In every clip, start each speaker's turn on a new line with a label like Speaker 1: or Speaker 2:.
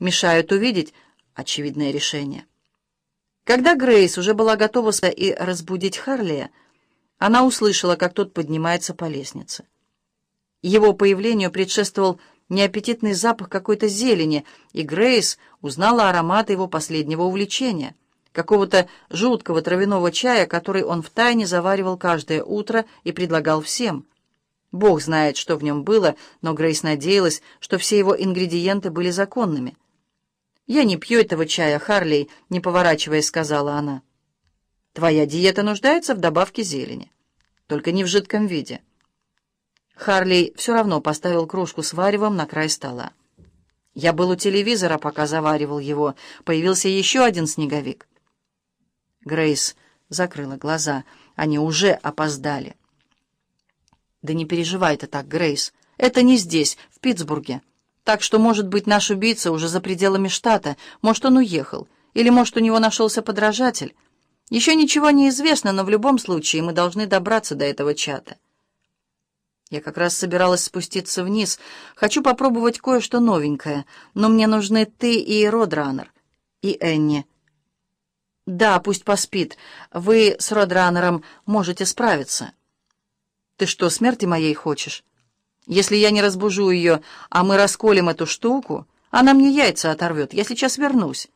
Speaker 1: мешают увидеть очевидное решение. Когда Грейс уже была готова и разбудить Харлия, она услышала, как тот поднимается по лестнице. Его появлению предшествовал неаппетитный запах какой-то зелени, и Грейс узнала аромат его последнего увлечения — какого-то жуткого травяного чая, который он втайне заваривал каждое утро и предлагал всем. Бог знает, что в нем было, но Грейс надеялась, что все его ингредиенты были законными. «Я не пью этого чая, Харлей», — не поворачиваясь, сказала она. «Твоя диета нуждается в добавке зелени, только не в жидком виде». Харлей все равно поставил кружку с варевом на край стола. Я был у телевизора, пока заваривал его. Появился еще один снеговик. Грейс закрыла глаза. Они уже опоздали. «Да не переживай ты так, Грейс. Это не здесь, в Питтсбурге. Так что, может быть, наш убийца уже за пределами штата. Может, он уехал. Или, может, у него нашелся подражатель. Еще ничего не известно, но в любом случае мы должны добраться до этого чата». Я как раз собиралась спуститься вниз. Хочу попробовать кое-что новенькое, но мне нужны ты и Родранер, и Энни. «Да, пусть поспит. Вы с Родранером можете справиться». «Ты что, смерти моей хочешь? Если я не разбужу ее, а мы расколем эту штуку, она мне яйца оторвет. Я сейчас вернусь».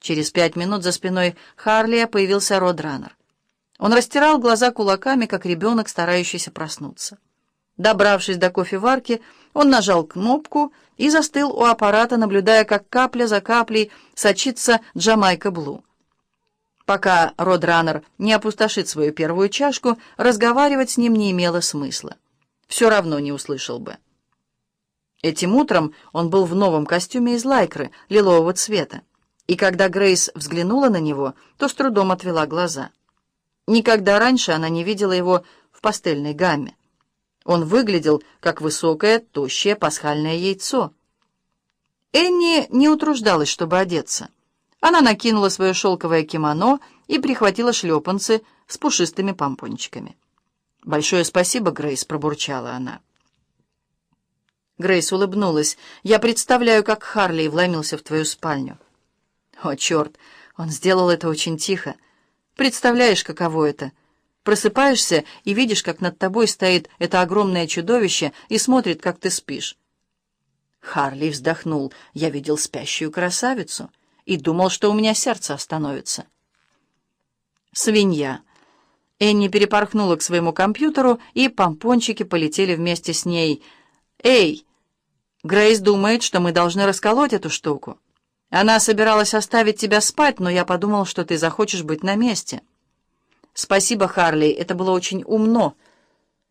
Speaker 1: Через пять минут за спиной Харлия появился Родранер. Он растирал глаза кулаками, как ребенок, старающийся проснуться. Добравшись до кофеварки, он нажал кнопку и застыл у аппарата, наблюдая, как капля за каплей сочится Джамайка Блу. Пока Родранер не опустошит свою первую чашку, разговаривать с ним не имело смысла. Все равно не услышал бы. Этим утром он был в новом костюме из лайкры, лилового цвета, и когда Грейс взглянула на него, то с трудом отвела глаза. Никогда раньше она не видела его в пастельной гамме. Он выглядел, как высокое, тощее пасхальное яйцо. Энни не утруждалась, чтобы одеться. Она накинула свое шелковое кимоно и прихватила шлепанцы с пушистыми помпончиками. «Большое спасибо, Грейс», — пробурчала она. Грейс улыбнулась. «Я представляю, как Харли вломился в твою спальню». «О, черт! Он сделал это очень тихо. Представляешь, каково это?» Просыпаешься и видишь, как над тобой стоит это огромное чудовище и смотрит, как ты спишь. Харли вздохнул. Я видел спящую красавицу и думал, что у меня сердце остановится. Свинья. Энни перепорхнула к своему компьютеру, и помпончики полетели вместе с ней. «Эй!» Грейс думает, что мы должны расколоть эту штуку. Она собиралась оставить тебя спать, но я подумал, что ты захочешь быть на месте. «Спасибо, Харли, это было очень умно,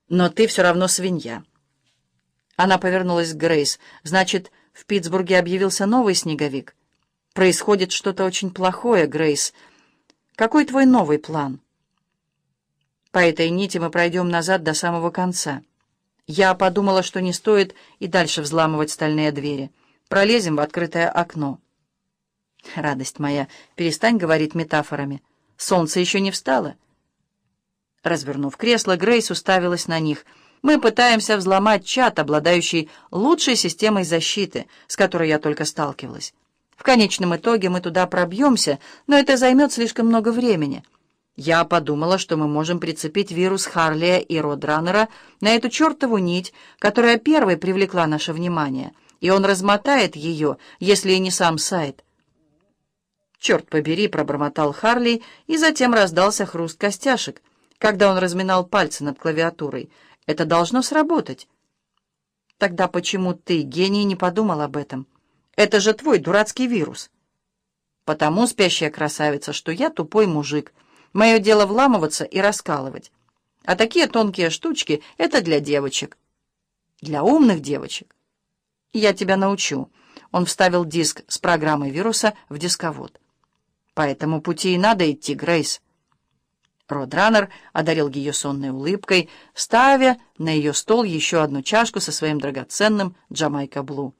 Speaker 1: но ты все равно свинья». Она повернулась к Грейс. «Значит, в Питтсбурге объявился новый снеговик? Происходит что-то очень плохое, Грейс. Какой твой новый план?» По этой нити мы пройдем назад до самого конца. Я подумала, что не стоит и дальше взламывать стальные двери. Пролезем в открытое окно. Радость моя, перестань говорить метафорами. Солнце еще не встало. Развернув кресло, Грейс уставилась на них. «Мы пытаемся взломать чат, обладающий лучшей системой защиты, с которой я только сталкивалась. В конечном итоге мы туда пробьемся, но это займет слишком много времени. Я подумала, что мы можем прицепить вирус Харлия и Родранера на эту чертову нить, которая первой привлекла наше внимание, и он размотает ее, если и не сам сайт». «Черт побери!» — пробормотал Харли, и затем раздался хруст костяшек — когда он разминал пальцы над клавиатурой. Это должно сработать. Тогда почему ты, гений, не подумал об этом? Это же твой дурацкий вирус. Потому, спящая красавица, что я тупой мужик. Мое дело вламываться и раскалывать. А такие тонкие штучки — это для девочек. Для умных девочек. Я тебя научу. Он вставил диск с программой вируса в дисковод. По этому пути и надо идти, Грейс. Родранер одарил ее сонной улыбкой, ставя на ее стол еще одну чашку со своим драгоценным Джамайка Блу.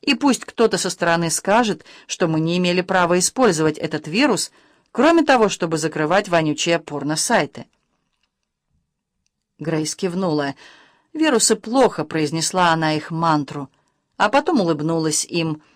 Speaker 1: И пусть кто-то со стороны скажет, что мы не имели права использовать этот вирус, кроме того, чтобы закрывать вонючие порно-сайты. Грейс кивнула. «Вирусы плохо», — произнесла она их мантру. а потом улыбнулась им —